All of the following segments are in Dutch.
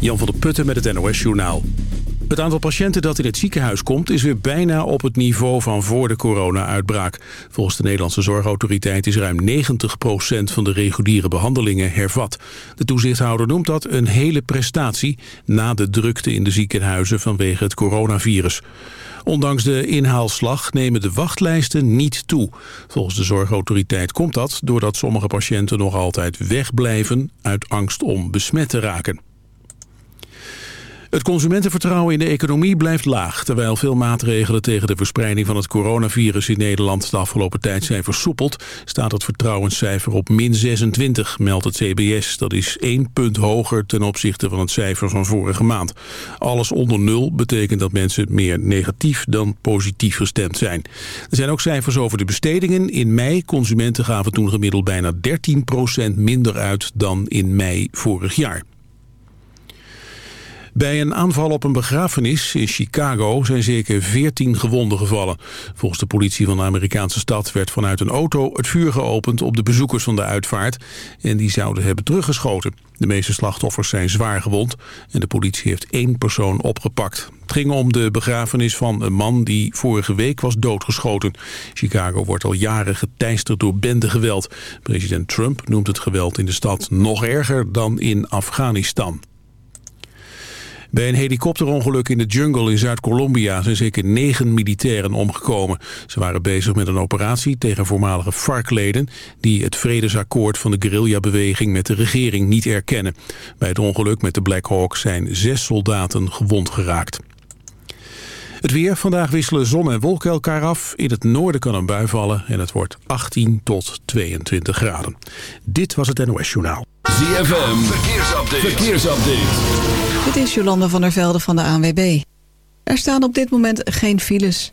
Jan van der Putten met het NOS-journaal. Het aantal patiënten dat in het ziekenhuis komt... is weer bijna op het niveau van voor de corona-uitbraak. Volgens de Nederlandse Zorgautoriteit is ruim 90% van de reguliere behandelingen hervat. De toezichthouder noemt dat een hele prestatie... na de drukte in de ziekenhuizen vanwege het coronavirus. Ondanks de inhaalslag nemen de wachtlijsten niet toe. Volgens de zorgautoriteit komt dat doordat sommige patiënten nog altijd wegblijven uit angst om besmet te raken. Het consumentenvertrouwen in de economie blijft laag... terwijl veel maatregelen tegen de verspreiding van het coronavirus in Nederland... de afgelopen tijd zijn versoepeld... staat het vertrouwenscijfer op min 26, meldt het CBS. Dat is één punt hoger ten opzichte van het cijfer van vorige maand. Alles onder nul betekent dat mensen meer negatief dan positief gestemd zijn. Er zijn ook cijfers over de bestedingen. In mei consumenten gaven toen gemiddeld bijna 13% minder uit dan in mei vorig jaar. Bij een aanval op een begrafenis in Chicago zijn zeker 14 gewonden gevallen. Volgens de politie van de Amerikaanse stad werd vanuit een auto het vuur geopend op de bezoekers van de uitvaart. En die zouden hebben teruggeschoten. De meeste slachtoffers zijn zwaar gewond en de politie heeft één persoon opgepakt. Het ging om de begrafenis van een man die vorige week was doodgeschoten. Chicago wordt al jaren geteisterd door bendegeweld. President Trump noemt het geweld in de stad nog erger dan in Afghanistan. Bij een helikopterongeluk in de jungle in Zuid-Colombia zijn zeker negen militairen omgekomen. Ze waren bezig met een operatie tegen voormalige FARC-leden... die het vredesakkoord van de guerrillabeweging met de regering niet erkennen. Bij het ongeluk met de Black Hawk zijn zes soldaten gewond geraakt. Het weer. Vandaag wisselen zon en wolken elkaar af. In het noorden kan een bui vallen en het wordt 18 tot 22 graden. Dit was het NOS Journaal. ZFM. Verkeersupdate. Verkeersupdate. Dit is Jolande van der Velde van de ANWB. Er staan op dit moment geen files.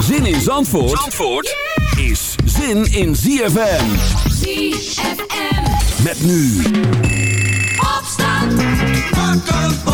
Zin in Zandvoort, Zandvoort is zin in ZFM. ZFM. Met nu. Opstand. Wakker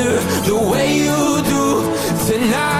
wonder the way you do tonight.